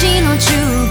街の中